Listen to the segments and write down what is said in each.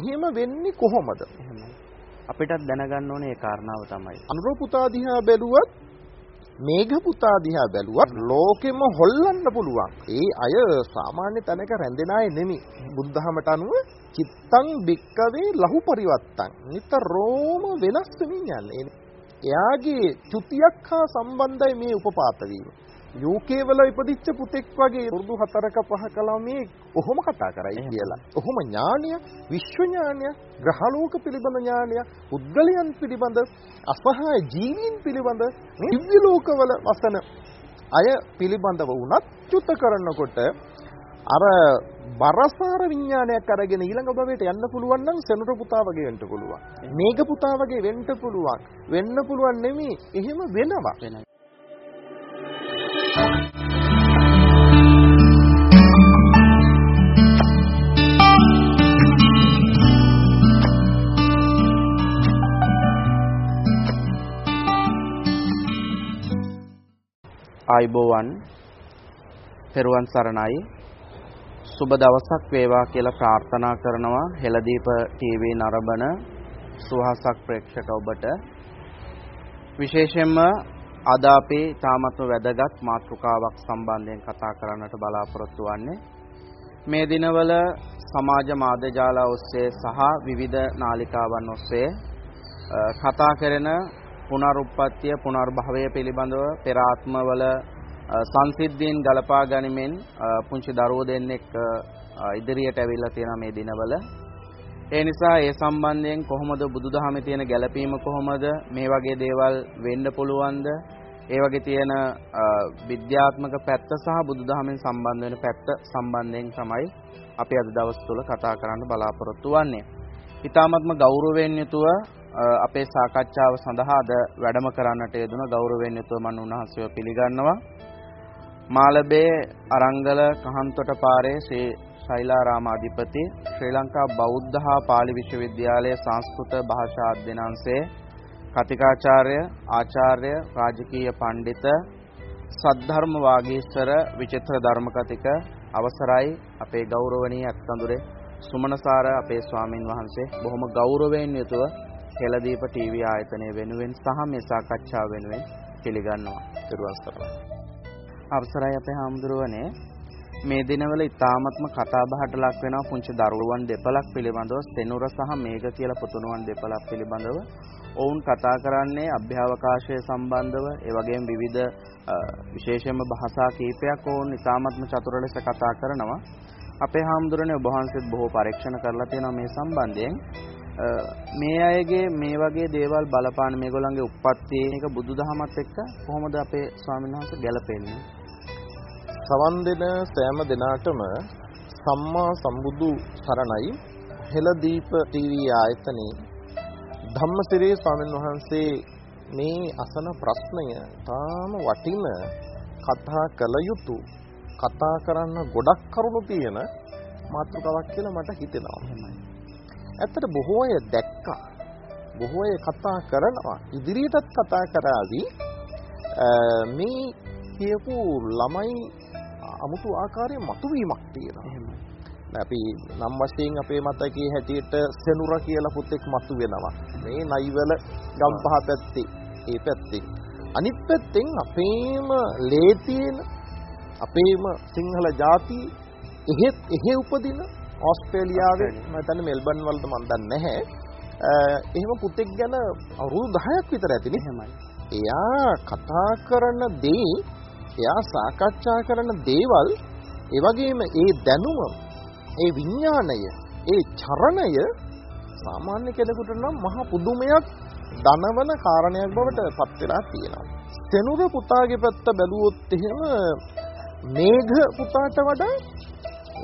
එහෙම වෙන්නේ කොහොමද? අපිටත් දැනගන්න ඕනේ ඒ කාරණාව තමයි. අනුර පුතා දිහා බැලුවත් මේඝ පුතා දිහා බැලුවත් ලෝකෙම හොල්ලන්න පුළුවන්. ඒ අය සාමාන්‍ය තැනක රැඳෙන අය නෙමෙයි. බුද්ධහමට අනුව චිත්තං බික්කවේ ලහු පරිවත්තං. නිතරම වෙනස් වෙමින් යන්නේ. එයාගේ චුතියක් හා සම්බන්ධයි මේ උපපාත වීම. යෝකේ වල ඉපදිච්ච පුතෙක් වගේ වරුදු 4ක 5ක ළමයි කොහොම කතා කරයි කියලා. කොහොම ඥානය, විශ්ව ඥානය, ග්‍රහලෝක පිළිබඳ ඥානය, උද්ගලයන් පිළිබඳ, අසහාය ජීවීන් පිළිබඳ, දිව්‍ය ලෝකවල වසන අය පිළිබඳව වුණත් චුත කරනකොට අර බරසාර විඥානයක් අරගෙන ඊළඟ භවයට යන්න පුළුවන් නම් සෙනර පුතා වගේ වෙන්න පුළුවන්. මේක පුතා වගේ වෙන්න පුළුවන්. වෙන්න පුළුවන් නෙමෙයි එහෙම වෙනවා. ආයිබෝවන් පෙරුවන් සරණයි. සුබ දවසක් වේවා කියලා ප්‍රාර්ථනා කරනවා හෙළදීප ටීවී නරඹන සුවහසක් ප්‍රේක්ෂක ඔබට. විශේෂයෙන්ම අද අපි තාමත්ම වැදගත් මාතෘකාවක් සම්බන්ධයෙන් කතා කරන්නට බලාපොරොත්තු වෙන්නේ මේ දිනවල සමාජ මාධ්‍ය ජාල ඔස්සේ සහ විවිධ නාලිකාවන් ඔස්සේ කතා කරන පුනරුත්පත්තිය පුනර්භවය පිළිබඳව පෙර ආත්මවල සංසිද්ධීන් ගලපා ගනිමින් පුංචි දරුවෝ දෙන්නෙක් ඉදිරියට ඇවිල්ලා තියෙනවා මේ දිනවල. ඒ නිසා ඒ සම්බන්ධයෙන් කොහොමද බුදුදහමේ තියෙන ගැළපීම කොහොමද මේ වගේ දේවල් වෙන්න පුළුවන්ද? ඒ වගේ තියෙන විද්‍යාත්මක පැත්ත සහ බුදුදහමෙන් සම්බන්ධ වෙන පැත්ත සම්බන්ධයෙන් තමයි අපි අද දවස් තුල කතා කරන්න බලාපොරොත්තු වෙන්නේ. ඊ타මත්ම ගෞරවයෙන් යුතුව අපේ සාකච්ඡාව සඳහා අද වැඩම කරන්නට යෙදුන ගෞරවයෙන් යුතුව මම උන්වහන්සේව පිළිගන්නවා. මාළබේ අරංගල කහන්තොට පාරේ ශ්‍රී ශෛලාරාම අධිපති ශ්‍රී ලංකා බෞද්ධ හා පාලි විශ්වවිද්‍යාලයේ සංස්කෘත භාෂා අධ්‍යනාංශයේ කතිකාචාර්ය ආචාර්ය රාජකීය පඬිත සද්ධර්ම වාගීස්වර විචිත්‍ර ධර්ම කතික අවසරයි අපේ ගෞරවනීය අත්ඳුරේ සුමනසාර අපේ ස්වාමින් වහන්සේ. බොහොම ගෞරවයෙන් යුතුව හෙළදීප ටීවී ආයතනය වෙනුවෙන් සහ මේ සාකච්ඡාව වෙනුවෙන් පිළිගන්නවා. ඊට අවසරයි අපේ හාමුදුරුවනේ. මේ දිනවල ඉතාමත්ම කතා බහට ලක් වෙනවා. පුංචි දරුවන් දෙපළක් පිළිබඳව සෙනුර සහ මේඝ කියලා පුතුණුවන් දෙපළක් පිළිබඳව. ඔවුන් කතා කරන්නේ අභ්‍යවකාශය සම්බන්ධව. ඒ වගේම විවිධ විශේෂයෙන්ම භාෂා කීපයක් ඔවුන් ඉතාමත්ම චතුර ලෙස කතා කරනවා. අපේ හාමුදුරනේ ඔබ වහන්සේත් බොහෝ පරීක්ෂණ කරලා තියෙනවා මේ සම්බන්ධයෙන්. මේ අයගේ මේ වගේ දේවල් බලපාන මේගොල්ලන්ගේ උප්පත්තිය එක බුදුදහමත් එක්ක කොහොමද අපේ ස්වාමීන් වහන්සේ ගැලපෙන්නේ? සවන් දෙන සෑම දිනාටම සම්මා සම්බුදු සරණයි හෙළදීප ටීවී ආයතනයේ ධම්මසිරේ ස්වාමීන් වහන්සේ මේ අසන ප්‍රශ්නය තාම වටින කතා කළ යුතු කතා කරන්න ගොඩක් කරුණු තියෙන මාතෘකාවක් කියලා මට හිතෙනවා. ඇත්තට බොහෝ අය දැක්කා. බොහෝ අය කතා කරනවා. ඉදිරියටත් කතා කරાવી මේ කියපු ළමයි අමුතු ආකාරයේ මතුවීමක් තියෙනවා. අපි නම් වශයෙන් අපේ මතකයේ හැටියට සෙනුර කියලා පුතෙක් මතු වෙනවා. මේ නයිවල ගම්පහ පැත්තේ ඒ පැත්තේ. අනිත් පැත්තෙන් අපේම ලේ තියෙන අපේම සිංහල ජාතිය එහෙත් එහෙ උපදින ඕස්ට්‍රේලියාවේ මම හිතන්නේ මෙල්බන් වලද මම දන්නේ නැහැ. එහෙම පුතෙක් ගැන අවුරුදු 10ක් විතර ඇතිනේ. එහෙමයි. එයා කතා කරන දේ, එයා සාකච්ඡා කරන දේවල්, ඒ වගේම ඒ දැනුම, ඒ විඥාණය, ඒ චරණය සාමාන්‍ය කෙනෙකුට නම් මහා පුදුමයක් දනවන කාරණයක් බවට පත් වෙලා තියෙනවා. සෙනුර පුතාගේ පැත්ත බැලුවොත් එහෙම මේඝ පුතාට වඩා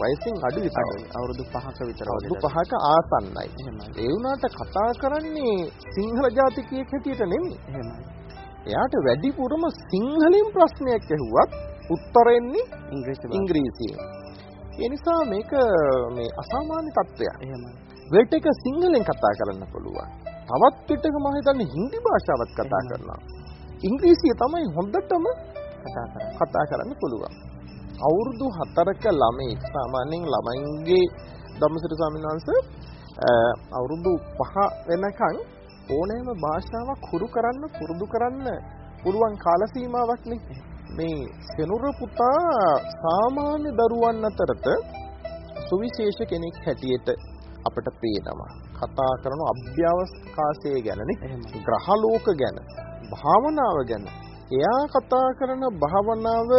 වයසින් අඩු විතරයි. අවුරුදු 5ක විතර අවුරුදු 5ක ආසන්නයි. ඒ වුණාට කතා කරන්නේ සිංහල ජාතිකයෙක් හැටියට නෙමෙයි. එයාට වැඩිපුරම සිංහලෙන් ප්‍රශ්නයක් ඇහුවත් උත්තර එන්නේ ඉංග්‍රීසියෙන්. ඒ නිසා මේක මේ අසාමාන්‍ය තත්ත්වයක්. එහෙමයි. වෙලට එක සිංහලෙන් කතා කරන්න පුළුවන්. තවත් පිටක මම හිතන්නේ හින්දි භාෂාවත් කතා කරනවා. ඉංග්‍රීසිය තමයි හොඳටම කතා කරන්න පුළුවන්. අවුරුදු 4ක ළමෙක් සාමාන්‍යයෙන් ළමයින්ගේ ධම්මසිරි ස්වාමීන් වහන්සේ අවුරුදු 5 වෙනකන් ඕනෑම භාෂාවක් හුරු කරන්න පුරුදු කරන්න පුළුවන් කාල සීමාවක් මේ සෙනුර පුතා සාමාන්‍ය දරුවන් අතරට සුවිශේෂ කෙනෙක් හැටියට අපට පේනවා. කතා කරන අභ්‍යවකාශය ගැනනේ ග්‍රහලෝක ගැන භාවනාව ගැන එයා කතා කරන භාවනාව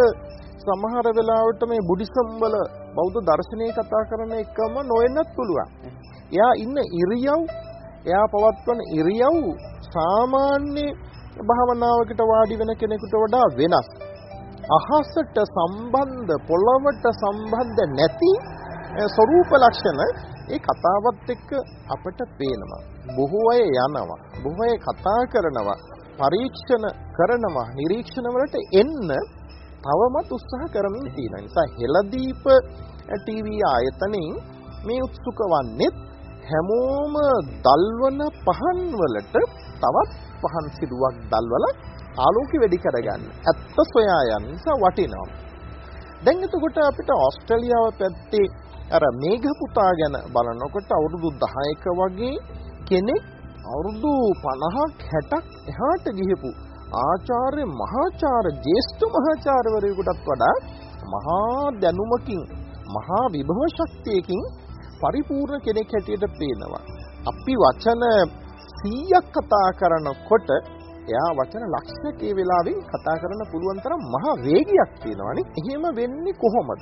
සමහර වෙලාවට මේ බුද්දිසම් වල බෞද්ධ දර්ශනය කතා කරන එකම නොවෙන්නත් පුළුවන්. එයා ඉන්න ඉරියව් එයා පවත්වන ඉරියව් සාමාන්‍ය භාවනාවකට වාඩි වෙන කෙනෙකුට වඩා වෙනස්. අහසට සම්බන්ධ පොළවට සම්බන්ධ නැති ස්වરૂප ලක්ෂණ ඒ කතාවත් එක්ක අපට පේනවා. බොහෝ අය යනවා. බොහෝ අය කතා කරනවා. පරීක්ෂණ කරනවා. නිරීක්ෂණ වලට එන්න තවමත් උත්සාහ කරමින් තියෙනවා. නිසා හෙළදීප ටීවී ආයතනයෙන් මේ උත්සුක වන්නේ හැමෝම දල්වන පහන් වලට තවත් පහන් සිදුවක් දල්වලා ආලෝකය වැඩි කරගන්න. ඇත්ත සොයා යන නිසා වටිනවා. දැන් එතකොට අපිට ඕස්ට්‍රේලියාව පැත්තේ අර මේඝ පුතා ගැන බලනකොට අවුරුදු 10ක වගේ කෙනෙක් අවුරුදු 50ක් 60ක් එහාට ගිහපු ආචාර්ය මහාචාර්ය ජේෂ්ඨ මහාචාර්යවරයෙකුටත් වඩා මහා දැනුමකින් මහා විභව ශක්තියකින් පරිපූර්ණ කෙනෙක් හැටියට පේනවා. අපි වචන 100ක් කතා කරනකොට එයා වචන ලක්ෂයක් ඒ වෙලාවෙන් කතා කරන්න පුළුවන් තරම් මහා වේගයක් තියෙනවානේ. එහෙම වෙන්නේ කොහොමද?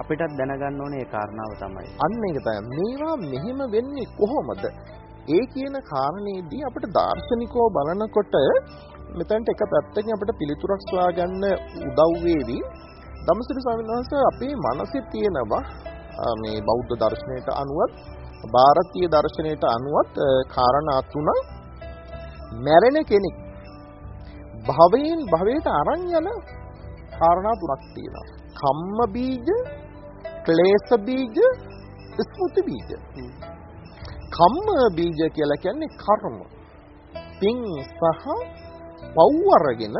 අපිටත් දැනගන්න ඕනේ ඒ කාරණාව තමයි. අන්න ඒක තමයි. මේවා මෙහෙම වෙන්නේ කොහොමද? ඒ කියන කාරණේදී අපිට දාර්ශනිකව බලනකොට මෙතනට එක පැත්තකින් අපිට පිළිතුරක් සොයාගන්න උදව් වේවි. ධම්මසිරි ස්වාමීන් වහන්සේ අපේ මනසේ තියෙනවා මේ බෞද්ධ දර්ශනයට අනුවත් ಭಾರತೀಯ දර්ශනයට අනුවත් කාරණා තුන මැරෙන කෙනෙක් භවයෙන් භවයට අරන් යන කාරණා තුනක් තියෙනවා. කම්ම බීජ ක්ලේශ බීජ ස්මෘති බීජ කම්ම බීජ කියලා කියන්නේ කර්ම පින් සහ පව් අරගෙන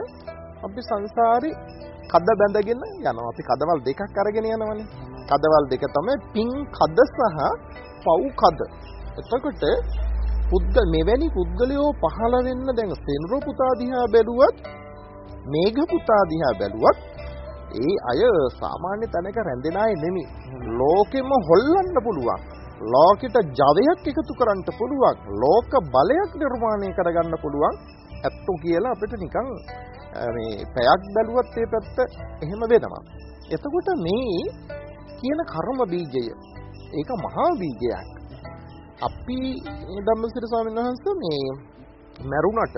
අපි සංසාරේ කද බැඳගෙන යනවා අපි කදවල් දෙකක් අරගෙන යනවනේ කදවල් දෙක තමයි පින් කද සහ පව් කද එතකොට පුද්ගල මෙවැනි පුද්ගලයෝ පහළ වෙන්න දැන් සෙනරෝ පුතා දිහා බැලුවත් මේඝ පුතා දිහා බැලුවත් ඒ අය සාමාන්‍ය තැනක රැඳෙන අය නෙමෙයි. ලෝකෙම හොල්ලන්න පුළුවන්. ලෝකෙට ජවයක් එකතු කරන්න පුළුවන්. ලෝක බලයක් නිර්මාණය කරගන්න පුළුවන්. ඇත්තු කියලා අපිට නිකන් මේ පැයක් බැලුවත් ඒ පැත්ත එහෙම වෙනවා. එතකොට මේ කියන කර්ම බීජය ඒක මහා බීජයක්. අපි ධම්මසිර ස්වාමීන් වහන්සේ මේ මරුණට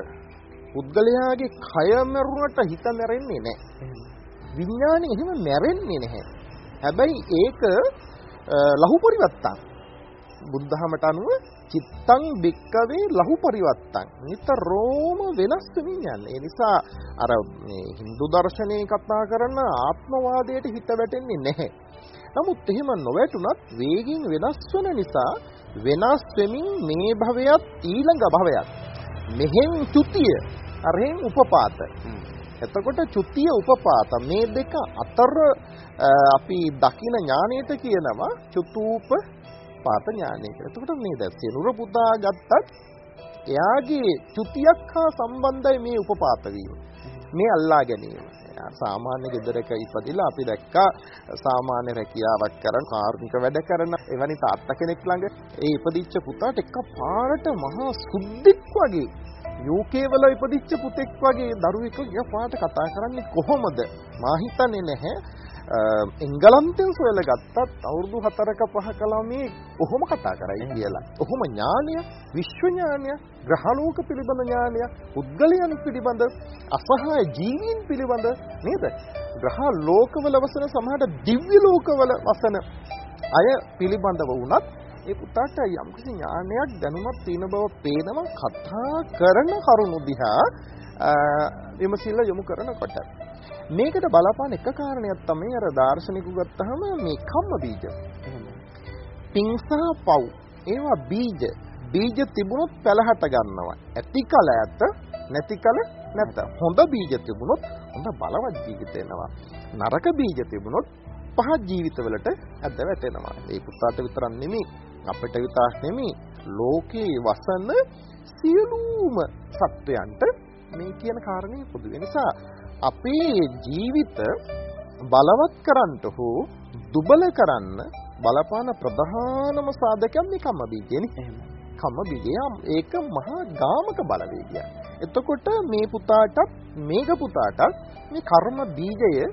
පුද්ගලයාගේ කය මරුණට හිත මැරෙන්නේ නැහැ. විඥානය එහෙම මැරෙන්නේ නැහැ. හැබැයි ඒක ලහු පරිවත්තන්. බුද්ධහමට අනුව චිත්තං බික්කවේ ලහු පරිවත්තන්. නිතරම වෙනස් වෙමින් යන්නේ. ඒ නිසා අර මේ Hindu දර්ශනයේ කතා කරන ආත්මවාදයට හිත වැටෙන්නේ නැහැ. නමුත් එහෙම නොවැටුණත් වේගින් වෙනස් වෙන නිසා වෙනස් වෙමින් මේ භවයත් ඊළඟ භවයත් මෙහෙන් චුතිය අරහෙන් උපපාත එතකොට චුතිය උපපාත මේ දෙක අතර අපි දකින ඥාණයට කියනවා චුතූප පාත ඥානය කියලා. එතකොට මේ දැන් සිනුර පුදා ගත්තත් එයාගේ චුතියක් හා සම්බන්ධයි මේ උපපාත වීම. මේ අල්ලා ගැනීම. සාමාන්‍ය ගෙදරක ඉපදිලා අපි දැක්කා සාමාන්‍ය රැකියාවක් කරන කාර්මික වැඩ කරන එවැනි තාත්තා කෙනෙක් ළඟ ඒ ඉපදිච්ච පුතාට එක පාරට මහා සුද්දෙක් වගේ UK වල ඉපදිච්ච පුතෙක් වගේ දරුවෙක් පාට කතා කරන්නේ කොහොමද? මා හිතන්නේ නැහැ. එංගලන්තෙන් සොයලා ගත්තත් අවුරුදු 4ක 5ක ළමයි කොහොම කතා කරයි කියලා. කොහොම ඥානය, විශ්ව ඥානය, ග්‍රහලෝක පිළිබඳ ඥානය, පුද්ගලයන් පිළිබඳ, අසහාය ජීවීන් පිළිබඳ නේද? ග්‍රහ ලෝකවල වසන සමහරට දිව්‍ය ලෝකවල වසන අය පිළිබඳව වුණත් ඒ පුතාට යම්කිසි ඥානයක් දැනුමක් තියෙන බව පේනවා කතා කරන කරුණු දිහා විමසිල්ල යොමු කරනකොට. මේකට බලපාන එක කාරණයක් තමයි අර දාර්ශනිකු ගත්තාම මේ කම්ම බීජ. පිං සහ පව් ඒවා බීජ. බීජ තිබුණොත් පැලහට ගන්නවා. ඇති කල ඇත නැති කල නැත. හොඳ බීජ තිබුණොත් හොඳ බලවත් ජීවිත එනවා. නරක බීජ තිබුණොත් පහත් ජීවිතවලට ඇද වැටෙනවා. ඒ පුතාට විතරක් නෙමෙයි අපිට විතරක් නෙමෙයි ලෝකේ වසන සියලුම සත්වයන්ට මේ කියන කාරණේ පොදු. ඒ නිසා අපේ ජීවිත බලවත් කරන්නට හෝ දුබල කරන්න බලපාන ප්‍රධානම සාධකයක් මේ කම්ම බීජයනේ. කම්ම බීජය ඒක මහා ගාමක බලවේගයක්. එතකොට මේ පුතාටත් මේක පුතාටත් මේ කර්ම බීජය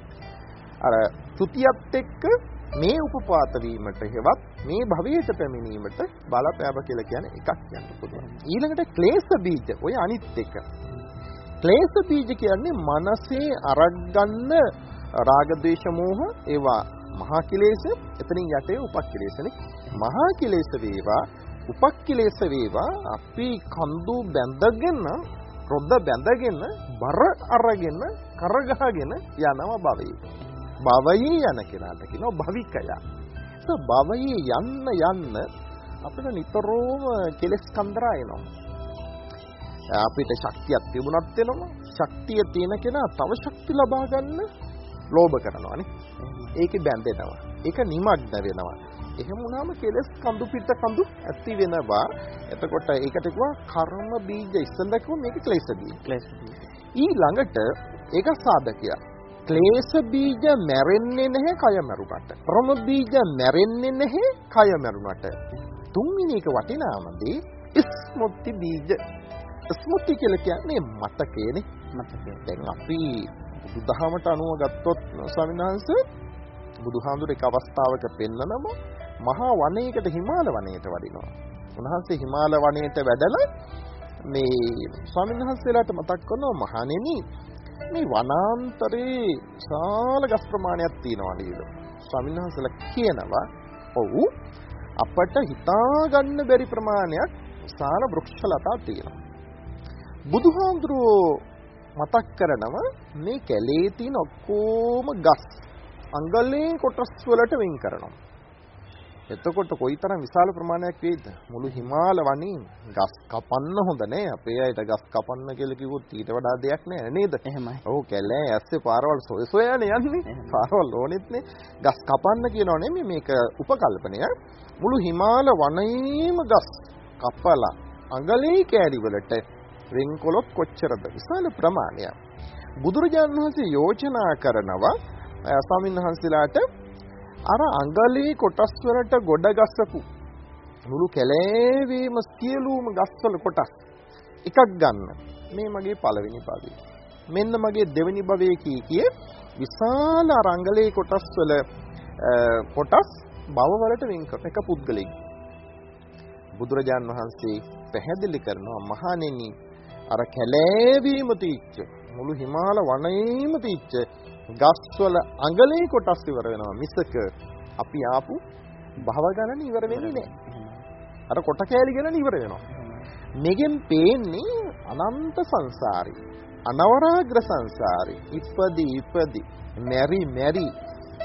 අර ත්‍ෘතියත් එක්ක මේ උපපාත වීමට හෙවත් මේ භවයට පැමිණීමට බලපෑම කියලා කියන්නේ එකක් කියන්න පුළුවන්. ඊළඟට ක්ලේශ බීජ ඔය අනිත් එක. ක්ලේශ බීජ කියන්නේ මනසේ අරගන්න රාග දේශ මෝහ ඒවා මහා කිලේශ එතනින් යටේ උපක්ඛිලේශනේ. මහා කිලේශ වේවා උපක්ඛිලේශ වේවා අපි කඳු බැඳගෙන රොද්ද බැඳගෙන බර අරගෙන කරගහගෙන යනවා භවයේ. භවයේ යන කෙනාට කියනවා භවිකයා. ඒ භවයේ යන්න යන්න අපිට නිතරම කෙලස් කන්දරා එනවා. අපිට ශක්තියක් තිබුණත් වෙනවා. ශක්තිය තියෙන කෙනා තව ශක්ති ලබා ගන්න ලෝභ කරනවානේ. ඒකේ බැඳෙනවා. ඒක නිමග්න වෙනවා. එහෙම වුණාම කෙලස් කඳු පිට කඳු ඇති වෙනවා. එතකොට ඒකට කිව්වා කර්ම බීජ ඉස්සෙල්ලා කිව්වා මේක ක්ලේශ බීජ. ක්ලේශ බීජ. ඊළඟට ඒක සාධකයක්. ක්ලේශ බීජ මැරෙන්නේ නැහැ කය මරුණට. ප්‍රම බීජ මැරෙන්නේ නැහැ කය මරුණට. තුන්වෙනි එක වටිනාමදී ස්මුති බීජ. ස්මුති කියලා කියන්නේ මතකයනේ. මතකයේ. දැන් අපි බුදුදහමට අනුව ගත්තොත් ස්වාමීන් වහන්සේ බුදුහාමුදුර එක අවස්ථාවක පෙන්නනම මහා වනයේකට හිමාල වනයේට වඩිනවා. උන්වහන්සේ හිමාල වනයේට වැඩලා මේ ස්වාමීන් වහන්සේලාට මතක් කරනවා මහණෙනි මේ වනාන්තරේ විශාල ගස් ප්‍රමාණයක් තියෙනවා නේද? ස්වාමීන් වහන්සේලා කියනවා ඔව් අපට හිතා ගන්න බැරි ප්‍රමාණයක් විශාල වෘක්ෂලතා තියෙනවා. බුදුහාමුදුරුවෝ මතක් කරනවා මේ කැලේ තියෙන ඔක්කොම ගස් අඟලේ කොටස් වලට වෙන් කරනවා. එතකොට කොයිතරම් විශාල ප්‍රමාණයක් වේද? මුළු හිමාල වනේ ගස් කපන්න හොඳ නෑ. අපේ අයට ගස් කපන්න කියලා කිව්වොත් ඊට වඩා දෙයක් නෑ නේද? එහෙමයි. ඔව් කැලේ ඇස්සේ පාරවල් සොය සොයනේ යන්නේ. පාරවල් ඕනෙත් නේ. ගස් කපන්න කියනෝ නෙමෙයි මේක උපකල්පනය. මුළු හිමාල වනයේම ගස් කපලා අඟලේ කෑලි වලට වෙන්කොලොත් කොච්චරද? විශාල ප්‍රමාණයක්. බුදුරජාණන් වහන්සේ යෝජනා කරනවා ස්වාමීන් වහන්සේලාට අර අඟලේ කොටස් වලට ගොඩ ගස්සපු මුළු කැලෑවේම සියලුම ගස්වල කොටස් එකක් ගන්න. මේ මගේ පළවෙනි භවය. මෙන්න මගේ දෙවෙනි භවයේ කී කිය විශාල අර අඟලේ කොටස් වල කොටස් භව වලට වෙන් කරන එක පුද්ගලෙක්. බුදුරජාන් වහන්සේ පැහැදිලි කරනවා මහණෙනි අර කැලෑවීම තීච්ච මුළු හිමාල වනයේම තීච්ච ගස්වල අඟලේ කොටස් ඉවර වෙනවා මිසක අපි ආපු භව ගණන ඉවර වෙන්නේ නැහැ. අර කොට කෑලි ගණන ඉවර වෙනවා. මෙගෙන් පේන්නේ අනන්ත සංසාරේ. අනවරාග්‍ර සංසාරේ. ඉපදි ඉපදි මෙරි මෙරි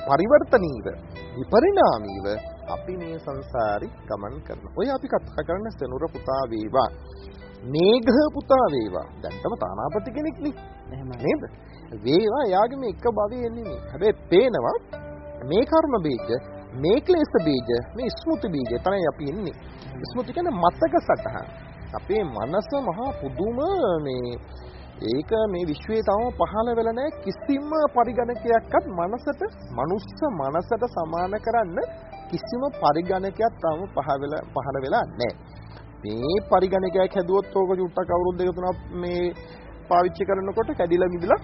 පරිවර්තනීව විපරිණාමීව අපි මේ සංසාරي ගමන් කරනවා. ඔය අපි කතා කරන සෙනුර පුතා වේවා. මේඝ පුතා වේවා. දැන්ටම තානාපති කෙනෙක් නේ. නේද? වේවා යාගේ මේ එක භවයේ නෙමෙයි. හැබැයි පේනවා මේ කර්ම බීජ, මේ ක්ලේශ බීජ, මේ ස්මෘති බීජ තමයි අපි ඉන්නේ. ස්මෘති කියන්නේ මතක සටහන්. අපේ මනස මහා පුදුම මේ ඒක මේ විශ්වයේ තවම පහළ වෙලා නැහැ කිසිම පරිගණකයක්වත් මනසට මනුස්ස මනසට සමාන කරන්න කිසිම පරිගණකයක් තවම පහළ වෙලා නැහැ. මේ පරිගණකයක් හැදුවොත් ඕක චුට්ටක් අවුරුදු දෙක තුනක් මේ පාවිච්චි කරනකොට කැඩිලා මිදලා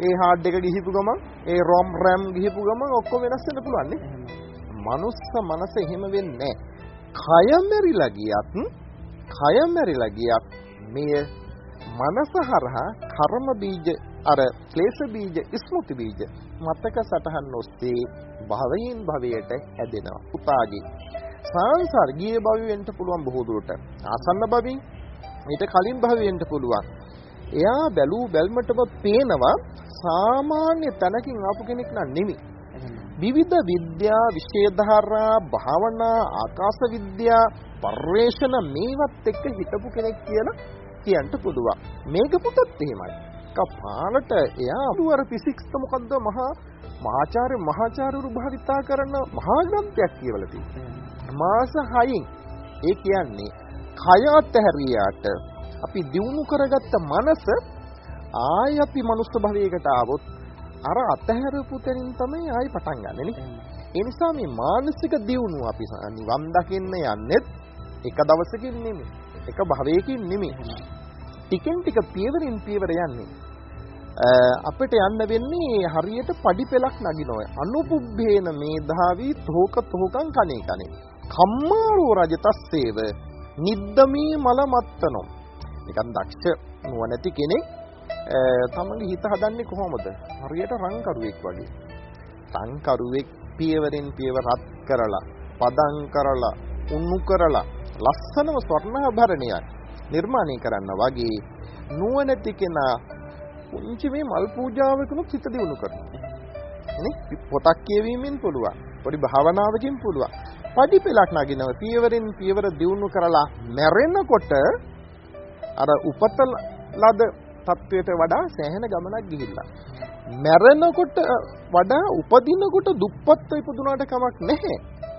ඒ හાર્ඩ් එක ගිහිපු ගමන් ඒ ROM RAM ගිහිපු ගමන් ඔක්කොම වෙනස් වෙන්න පුළුවන් නේ. මනුස්ස මනස එහෙම වෙන්නේ නැහැ. කය මෙරිලා ගියත් කය මෙරිලා ගියත් මේ මනස හරහා කර්ම බීජ අර ක්ලේශ බීජ ස්මෘති බීජ මතක සටහන් ඔස්සේ භවයෙන් භවයට හැදෙනවා පුතාගේ සංසාර ගියේ භවයෙන්ට පුළුවන් බොහෝ දුරට. ආසන්න භවෙන් ඊට කලින් භවයෙන්ට පුළුවන්. එයා බැලූ බැල්මටම පේනවා සාමාන්‍ය තැනකින් ආපු කෙනෙක් නන් නෙමෙයි. විවිධ විද්‍යා විශේධාරා භාවනා ආකාශ විද්‍යා පර්යේෂණ මේවත් එක්ක හිටපු කෙනෙක් කියලා කියන්න පුළුවන්. මේක පුතත් එහෙමයි. කපාලට එයා අර ෆිසික්ස් මොකද්ද මහා මහාචාර්ය මහාචාර්යවරු භාවිතා කරන මහා ග්‍රන්ථයක් කියවලා තියෙනවා මාස 6න් ඒ කියන්නේ කය අතහැරියාට අපි දියුණු කරගත්ත මනස ආය අපි මනුස්ස භවයකට ආවොත් අර අතහැරපු තැනින් තමයි ආයි පටන් ගන්නෙ නේ. ඒ නිසා මේ මානසික දියුණුව අපි නිවන් දකින්න යන්නෙත් එක දවසකින් නෙමෙයි. එක භවයකින් නෙමෙයි. ටිකෙන් ටික පියවරින් පියවර යන්නේ. අපිට යන්න වෙන්නේ හරියට පඩි පෙලක් නගිනවා. අනුපුබ්බේන මේධාවී තෝක තෝකං කණේ කණේ. කම්මාරෝ රජතස්සේව නිද්දමී මල මත්තනෝ. නිකන් දක්ෂ නුවණැති කෙනෙක් තමන්ගේ හිත හදන්නේ කොහොමද? හරියට රංකරුවෙක් වගේ. රංකරුවෙක් පියවරෙන් පියවර රත් කරලා, පදම් කරලා, උණු කරලා ලස්සනම ස්වර්ණාභරණයක් නිර්මාණය කරන්න වගේ නුවණැති කෙනා පුංචි මේ මල් පූජාවකනුත් හිත දියුණු කරනවා. නේ පොතක් කියවීමෙන් පුළුවන්. පොඩි භාවනාවකින් පුළුවන්. පඩි පෙලක් නගිනව පියවරෙන් පියවර දියුණු කරලා මැරෙනකොට අර උපත ලද තත්වයට වඩා සෑහෙන ගමනක් ගිහිල්ලා. මැරෙනකොට වඩා උපදිනකොට දුප්පත්ව ඉපදුනාට කමක් නැහැ.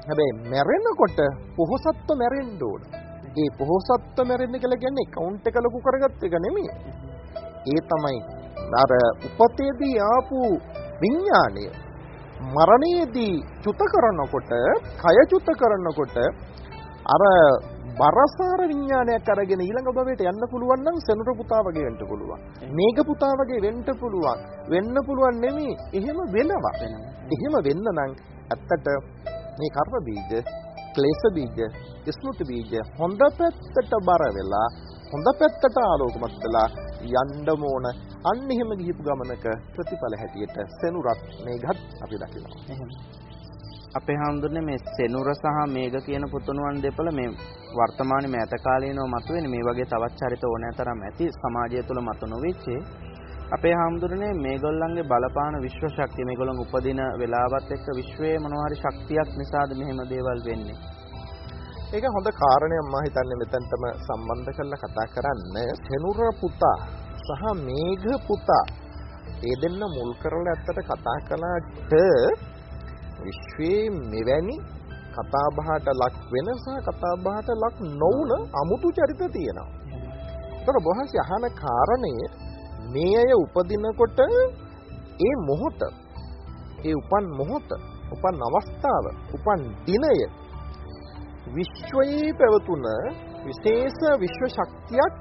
හැබැයි මැරෙනකොට පොහොසත්ව මැරෙන්න ඕන. ඒ පොහොසත්ව මැරෙන්න කියලා කියන්නේ කවුන්ට් එක ලොකු කරගත්ත එක නෙමෙයි. ඒ තමයි අර උපතේදී ආපු විඥාණය මරණයේදී චුත කරනකොට, කය චුත කරනකොට අර බරසාර විඥානයක් අරගෙන ඊළඟ භවයට යන්න පුළුවන් නම් සෙනුර පුතා වගේ වෙන්න පුළුවන්. මේක පුතා වගේ වෙන්න පුළුවන්. වෙන්න පුළුවන් නෙමෙයි. එහෙම වෙනවා. එහෙම වෙන්න නම් ඇත්තට මේ කර්ම බීජ, ක්ලේශ බීජ, ස්මෘති බීජ හොඳ පැත්තට බර වෙලා හොඳ පැත්තට ආලෝකමත් වෙලා යන්න ඕන. අන්න එහෙම ගිහිපු ගමනක ප්‍රතිඵල හැටියට සෙනුරත් මේඝත් අපි දකිනවා. අපේ හාමුදුරනේ මේ සෙනුර සහ මේඝ කියන පුතුණුවන් දෙපළ මේ වර්තමානයේ මෑත කාලීනව මතුවෙන මේ වගේ තවත් චරිත ඕනෑ තරම් ඇති සමාජය තුළ මතු නොවෙච්ච අපේ හාමුදුරනේ මේගොල්ලන්ගේ බලපාන විශ්ව ශක්තිය මේගොල්ලන් උපදින වෙලාවත් එක්ක විශ්වයේ මොනවාරි ශක්තියක් නිසාද මෙහෙම දේවල් වෙන්නේ ඒක හොඳ කාරණයක් මම හිතන්නේ මෙතනටම සම්බන්ධ කරලා කතා කරන්න සෙනුර පුතා සහ මේඝ පුතා ඒ දෙන්න මුල් කරලා ඇත්තට කතා කළාට විශ්වයේ මෙවැනි කතා බහට ලක් වෙන සහ කතා බහට ලක් නොවුන අමුතු චරිත තියෙනවා. ඒතර බොහොම අහන කාරණය මේ අය උපදිනකොට ඒ මොහොත ඒ උපන් මොහොත උපන් අවස්ථාව උපන් දිනය විශ්වයේ පැවතුන විශේෂ විශ්ව ශක්තියක්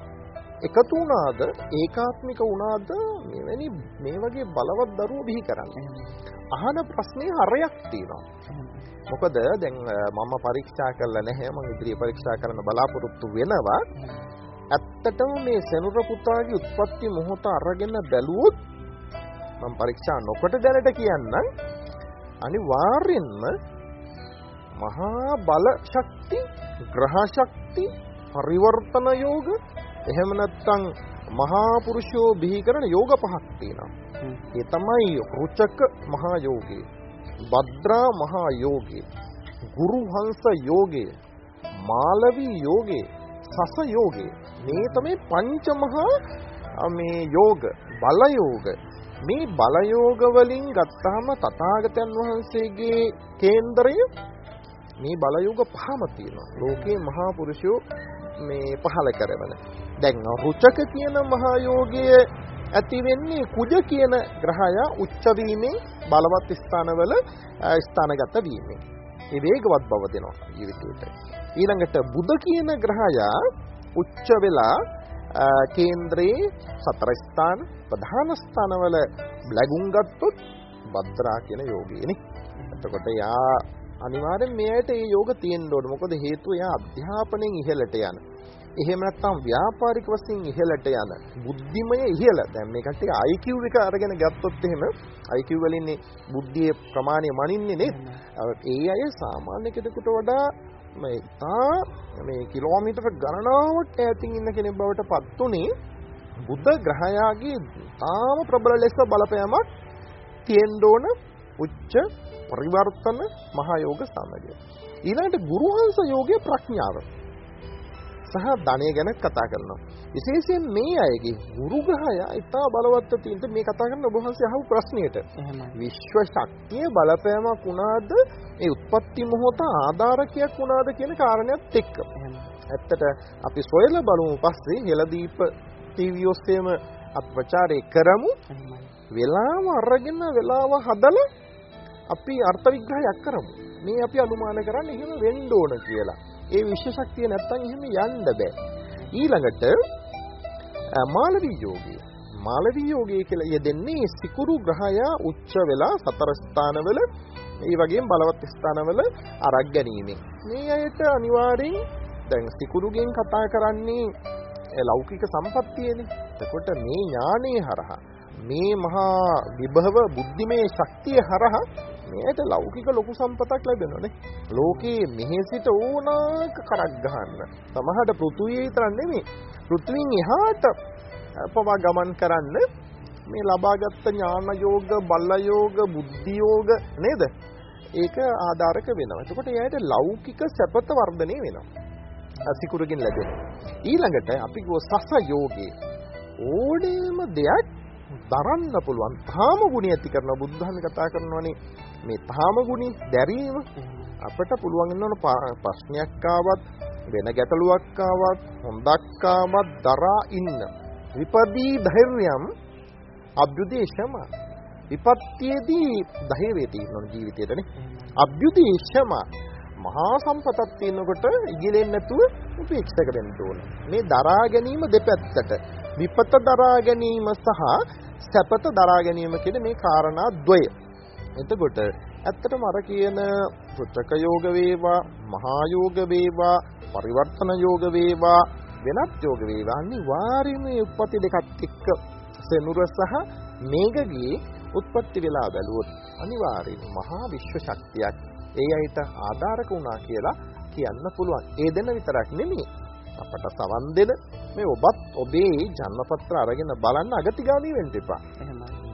එකතු වුණාද ඒකාත්මික වුණාද? මෙවැනි මේ වගේ බලවත් දරුවෝ බිහි කරන්නේ. අහන ප්‍රශ්නේ හරයක් තියෙනවා. මොකද දැන් මම පරීක්ෂා කරලා නැහැ. මම ඉදිරියේ පරීක්ෂා කරන්න බලාපොරොත්තු වෙනවා. ඇත්තටම මේ සෙනුර පුතාගේ උත්පත්ති මොහොත අරගෙන බැලුවොත් මම පරීක්ෂා නොකොට දැනට කියන්නම්. අනිවාර්යෙන්ම මහා බල ශක්ති ග්‍රහ ශක්ති පරිවර්තන යෝග එහෙම නැත්නම් මහා පුරුෂෝ බිහි කරන යෝග පහක් තියෙනවා. ඒ තමයි රුචක මහා යෝගේ, භද්‍රා මහා යෝගේ, ගුරු හංස යෝගේ, මාලවී යෝගේ, සස යෝගේ. මේ තමයි පංච මහා මේ යෝග, බල යෝග. මේ බල යෝග වලින් ගත්තාම තථාගතයන් වහන්සේගේ කේන්දරය මේ බල යෝග පහම තියෙනවා. ලෝකේ මහා පුරුෂයෝ මේ පහල කරවන. දැන් රුචක කියන මහා යෝගයේ ඇති වෙන්නේ කුජ කියන ග්‍රහය උච්ච වීමෙන් බලවත් ස්ථානවල ස්ථානගත වීමෙන්. ඒ වේගවත් බව දෙනවා ජීවිතේට. ඊළඟට බුද කියන ග්‍රහය උච්ච වෙලා කේන්ද්‍රයේ සතර ස්ථාන ප්‍රධාන ස්ථානවල ලැබුම් ගත්තොත් භද්‍රා කියන යෝගීනේ. එතකොට යා අනිවාර්යෙන් මෙයට ඒ යෝග තියෙන්න ඕනේ. මොකද හේතුව යා අධ්‍යාපනයෙන් ඉහළට යන. එහෙම නැත්නම් ව්‍යාපාරික වශයෙන් ඉහළට යන බුද්ධිමය ඉහළ. දැන් මේ කට්ටිය IQ එක අරගෙන ගත්තොත් එහෙම IQ වලින්නේ බුද්ධියේ ප්‍රමාණය මනින්නේ නේද? ඒ අය සාමාන්‍ය කෙනෙකුට වඩා මේ තා මේ කිලෝමීටර ගණනාවක් ඈතින් ඉන්න කෙනෙක් බවට පත් උනේ බුද්ධ ග්‍රහයාගේ තාම ප්‍රබල ලෙස බලපෑමක් තියෙන්න ඕන උච්ච පරිවර්තන මහා යෝග සමගය. ඊළඟට ගුරුහංස යෝගයේ ප්‍රඥාව. සහ ධනය ගැන කතා කරනවා. විශේෂයෙන් මේ අයගේ ගුරු ග්‍රහය ඉතා බලවත්ව තියෙන මේ කතා කරන ඔබ වහන්සේ අහපු ප්‍රශ්නයට. විශ්ව ශක්තිය බලපෑමක් වුණාද ඒ උත්පත්ති මොහොත ආධාරකයක් වුණාද කියන කාරණයක් එක්ක. ඇත්තට අපි සොයලා බලමු පස්සේ හෙළදීප ටීවී ඔස්සේම අප ප්‍රචාරය කරමු. වෙලාව අරගෙන වෙලාව හදලා අපි අර්ථ විග්‍රහයක් කරමු. මේ අපි අනුමාන කරන්නේ එහෙම වෙන්න ඕන කියලා. ඒ විශ්ව ශක්තිය නැත්තම් එහෙම යන්න බෑ. ඊළඟට මාලවී යෝගය. මාලවී යෝගය කියලා යෙදෙන්නේ සිකුරු ග්‍රහය උච්ච වෙලා සතර ස්ථානවල ඒ වගේම බලවත් ස්ථානවල අරක් ගැනීමෙන්. මේ අයට අනිවාර්යෙන් දැන් සිකුරුගෙන් කතා කරන්නේ ලෞකික සම්පත්තියනේ. එතකොට මේ ඥානයේ හරහා මේ මහා විභව බුද්ධිමේ ශක්තිය හරහා මේට ලෞකික ලොකු සම්පතක් ලැබෙනවානේ. ලෝකේ මෙහි සිට ඕනාක කරක් ගහන්න. සමහරට පෘථුවිය විතරක් නෙමෙයි. පෘථුවින් එහාට පවා ගමන් කරන්න මේ ලබාගත් ඥාන යෝග, බල යෝග, බුද්ධි යෝග නේද? ඒක ආධාරක වෙනවා. එතකොට එයාට ලෞකික සැපත වර්ධනය වෙනවා. අසිකුරකින් ලැබෙනවා. ඊළඟට අපි ගෝ සස යෝගේ ඕනෑම දෙයක් දරන්න පුළුවන් තාම ගුණය ඇති කරන බුද්ධහම කතා කරනවානේ මේ තාම ගුණි දැරීම අපිට පුළුවන් වෙනවන ප්‍රශ්නයක් ආවත් වෙන ගැටලුවක් ආවත් හොඳක් ආවත් දරා ඉන්න. විපදී ධෛර්යම් අභ්‍යුදේශම. විපත්තියේදී ධෛර්යය තියෙන ජීවිතේටනේ අභ්‍යුදේශම. මහා සම්පතක් තියෙනකොට ඉගිලෙන්නේ නැතුව උපේක්ෂක වෙන්න ඕන. මේ දරා ගැනීම දෙපැත්තට. විපත දරා ගැනීම සහ සැපත දරා ගැනීම කියන මේ කාරණා ද්වය. එතකොට ඇත්තටම අර කියන පුත්‍රක යෝග වේවා, මහා යෝග වේවා, පරිවර්තන යෝග වේවා, වෙනත් යෝග වේවා අනිවාර්යයෙන්ම මේ උත්පත්ති දෙකත් එක්ක සෙනුර සහ මේඝගේ උත්පත්ති වෙලා බැලුවොත් අනිවාර්යයෙන් මහා විශ්ව ශක්තියක් ඒ අයට ආධාරක වුණා කියලා කියන්න පුළුවන්. ඒ දෙන්න විතරක් නෙමෙයි. අපට සවන් දෙන මේ ඔබත් ඔබේ ජන්මපත්‍ර අරගෙන බලන්න අගතිගාමී වෙන්න එපා.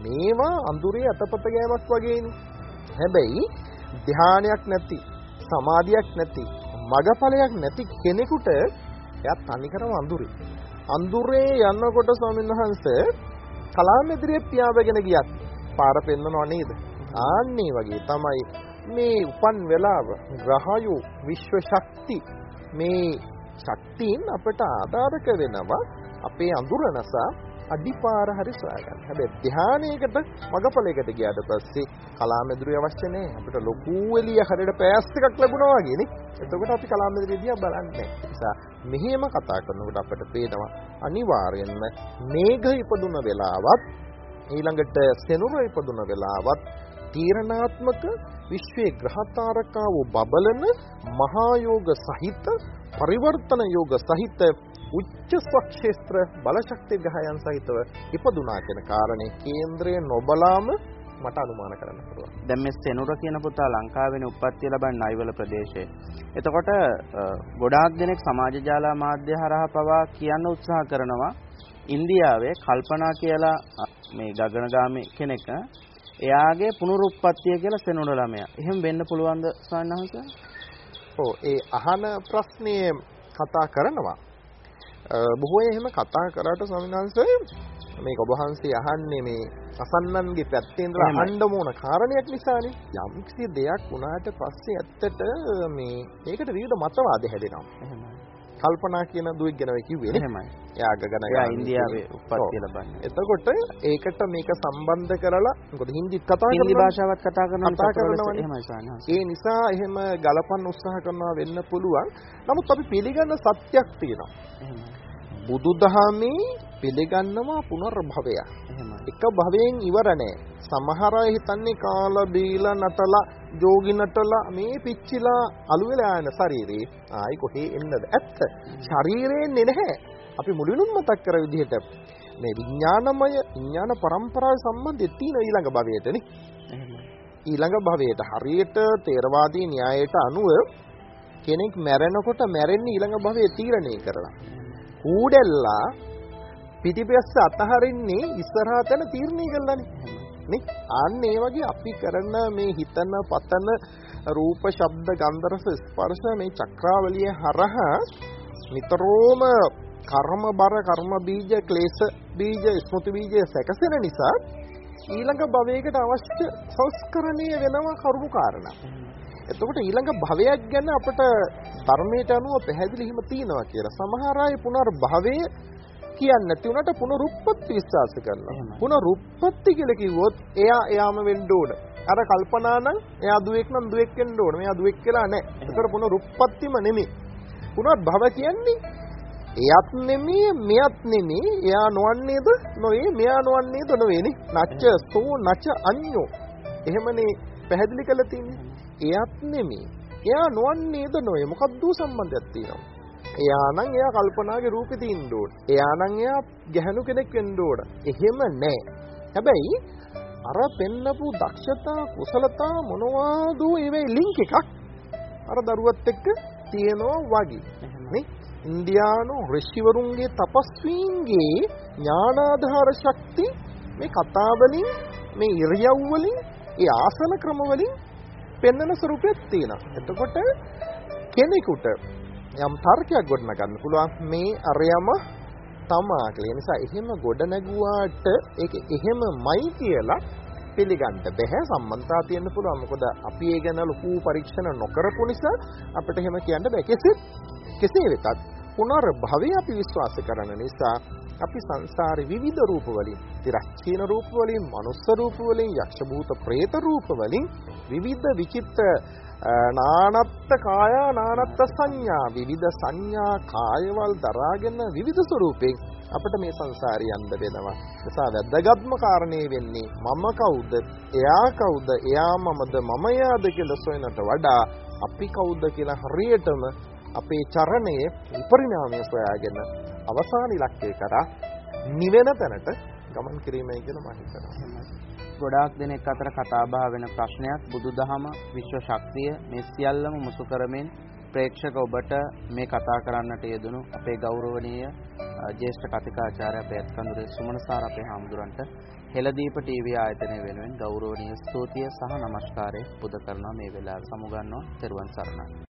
මේවා අඳුරේ අතපත ගෑමක් වගේනේ. හැබැයි ධානයක් නැති, සමාධියක් නැති, මගඵලයක් නැති කෙනෙකුට එයා තනිකරම අඳුරේ. අඳුරේ යනකොට ස්වාමීන් වහන්සේ කලාමෙදිරිය පියාඹගෙන ගියත් පාර පෙන්නනව නේද? ආන්නේ වගේ තමයි මේ උපන් වෙලාව ග්‍රහයෝ විශ්ව ශක්ති මේ ශක්තියින් අපට ආධාරක වෙනවා අපේ අඳුර නසා අඩිපාර හරි සොයාගන්න. හැබැයි ධානයකට මගපලයකට ගියාට පස්සේ කලාමැදුරිය අවශ්‍ය නැහැ. අපිට ලොකු එළිය හරියට පෑස් එකක් ලැබුණා වගේ නේ. එතකොට අපි කලාමැදුරිය දිහා බලන්නේ. නිසා මෙහෙම කතා කරනකොට අපිට පේනවා අනිවාර්යෙන්ම මේඝ ඉපදුන වෙලාවත් ඊළඟට සෙනුර ඉපදුන වෙලාවත් තීරණාත්මක විශ්වයේ ග්‍රහතාරකාව බබලන මහා යෝග සහිත පරිවර්තන යෝග සහිත උච්ච ස්වක්ෂේත්‍ර බලශක්ති ග්‍රහයන් සහිතව ඉපදුනා කියන කාරණේ කේන්ද්‍රය නොබලාම මට අනුමාන කරන්න පුළුවන්. දැන් මේ සෙනුර කියන පුතා ලංකාවේ උප්පත්තිය ලබන නයිවල ප්‍රදේශයේ. එතකොට ගොඩාක් දෙනෙක් සමාජ ජාල මාධ්‍ය හරහා පවා කියන්න උත්සාහ කරනවා ඉන්දියාවේ කල්පනා කියලා මේ ගගනගාමී කෙනෙක් එයාගේ පුනරුත්පත්තිය කියලා සෙනුර ළමයා. එහෙම වෙන්න පුළුවන්ද සාන්නහස? ඔව් ඒ අහන ප්‍රශ්නේ කතා කරනවා. බොහෝ එහෙම කතා කරාට වහන්සේ මේක ඔබ වහන්සේ අහන්නේ මේ අසන්නන්ගේ පැත්තේ ඉඳලා අහන්න ඕන කාරණයක් නිසානේ. යම්කිසි දෙයක් වුණාට පස්සේ ඇත්තට මේ ඒකට විවිධ මතවාද හැදෙනවා. කල්පනා කියන දුවෙක් ගැන කිව්වේ. එහෙමයි. එයා ගගන එයා ඉන්දියාවේ උප්පත්තිය ලබන්නේ. එතකොට ඒකට මේක සම්බන්ධ කරලා මොකද හින්දි කතා කරනවා. හින්දි භාෂාවත් කතා කරනවා කරනවා. ඒ නිසා එහෙම ගලපන්න උත්සාහ කරනවා වෙන්න පුළුවන්. නමුත් අපි පිළිගන්න සත්‍යක් තියෙනවා. බුදුදහමේ පිළිගන්නවා පුනර්භවය. එක භවයෙන් ඉවර නෑ. සමහර අය හිතන්නේ කාලා බීලා නටලා ජෝගි නටලා මේ පිච්චිලා අලු වෙලා යන ශරීරේ ආයි කොහේ එන්නද? ඇත්ත. ශරීරයෙන් නැහැ. අපි මුලින්ම මතක් කර විදිහට මේ විඥානමය විඥාන પરම්පරාවේ සම්බන්ධය තියෙන ඊළඟ භවයටනේ. ඊළඟ භවයට හරියට තේරවාදී න්‍යායයට අනුව කෙනෙක් මැරෙනකොට මැරෙන්නේ ඊළඟ භවයේ තීරණය කරලා. කූඩැල්ලා පිටිපස්ස අතහරින්නේ ඉස්සරහා තැන තීරණය කළානේ. නේ? අන්න ඒ වගේ අපි කරන මේ හිතන පතන රූප, ශබ්ද, ගන්ධ, රස, ස්පර්ශ මේ චක්‍රාවලිය හරහා නිතරම කර්ම බර කර්ම බීජ ක්ලේශ බීජ ස්මෘති බීජ සැකසෙන නිසා ඊළඟ භවයකට අවශ්‍ය සංස්කරණය වෙනවා කරුණු කාරණා. එතකොට ඊළඟ භවයක් ගැන අපිට ධර්මයට අනුව පැහැදිලි හිම තියෙනවා කියලා. සමහර අය පුනර්භවය කියන්නේ නැති උනට පුනරුත්පත්ති විශ්වාස කරනවා. පුනරුත්පත්ති කියලා කිව්වොත් එයා එයාම වෙන්න ඕන. අර කල්පනා නම් එයා දුවෙක් නම් දුවෙක් වෙන්න ඕන. මෙයා දුවෙක් කියලා නැහැ. ඒතර පුනරුත්පත්තිම නෙමෙයි. පුනර්භව කියන්නේ එයත් නෙමෙයි මෙයත් නෙමෙයි. එයා නොවන්නේද නොවේ මෙයා නොවන්නේද නොවේනේ නච්ච සෝ නච අඤ්ඤෝ. එහෙමනේ පැහැදිලි කරලා තින්නේ එයත් නෙමෙයි. එයා නොවන්නේද නොවේ. මොකක්ද සම්බන්ධයක් තියෙනවා එයා නම් එයා කල්පනාගේ රූපේ තියෙන්න ඕන. එයා නම් එයා ගැහණු කෙනෙක් වෙන්න ඕන. එහෙම නැහැ. හැබැයි අර පෙන්නපු දක්ෂතා කුසලතා මොනවාද ඒවේ ලින්ක් එකක් අර දරුවත් එක්ක තියෙනවා වගේ. නේ? ඉන්දියානු ඍෂිවරුන්ගේ තපස්වීන්ගේ ඥානාධාර ශක්ති මේ කතා වලින් මේ ඉරියව් වලින් ඒ ආසන ක්‍රම වලින් පෙන්වන ස්වරූපයක් තියෙනවා. එතකොට කෙනෙකුට යම් තර්කයක් ගොඩනගන්න පුළුවන් මේ අරයම තමා කියලා. ඒ නිසා එහෙම ගොඩ නැගුවාට ඒක එහෙමමයි කියලා පිළිගන්න බැහැ සම්මන්තා තියෙන්න පුළුවන්. මොකද අපි ඒ ගැන ලොකු පරීක්ෂණ නොකරපු නිසා අපිට එහෙම කියන්න බෑ. කෙසේ කෙසේ වෙතත් පුනර්භවය අපි විශ්වාස කරන නිසා අපි සංසාරේ විවිධ රූප වලින්, තිරස්චීන රූප වලින්, මනුස්ස රූප වලින්, යක්ෂ භූත പ്രേත රූප වලින් විවිධ විචිත්‍ර නානත්ත කාය නානත්ත සංඥා විවිධ සංඥා කායවල් දරාගෙන විවිධ ස්වරූපෙන් අපිට මේ සංසාරේ යන්න වෙනවා. නිසා වැදගත්ම කාරණේ වෙන්නේ මම කවුද? එයා කවුද? එයා මමද මම එයාද කියලා සොයනට වඩා අපි කවුද කියලා හරියටම අපේ චරණයේ විපරිණාමය සොයාගෙන අවසාන ඉලක්කය කරා නිවෙන තැනට ගමන් කිරීමයි කියලා මම හිතනවා. ගොඩාක් දෙනෙක් අතර කතා බහ වෙන ප්‍රශ්නයක් බුදුදහම විශ්ව ශක්තිය මේ සියල්ලම මුසු කරමින් ප්‍රේක්ෂක ඔබට මේ කතා කරන්නට යෙදුණු අපේ ගෞරවනීය ජ්‍යෙෂ්ඨ කතිකාචාර්ය අපේ අත්කඳුරේ සුමනසාර අපේ හාමුදුරන්ට හෙළදීප ටීවී ආයතනය වෙනුවෙන් ගෞරවනීය ස්තුතිය සහ නමස්කාරය පුද කරනවා මේ වෙලාවේ සමුගන්නවා. තෙරුවන් සරණයි.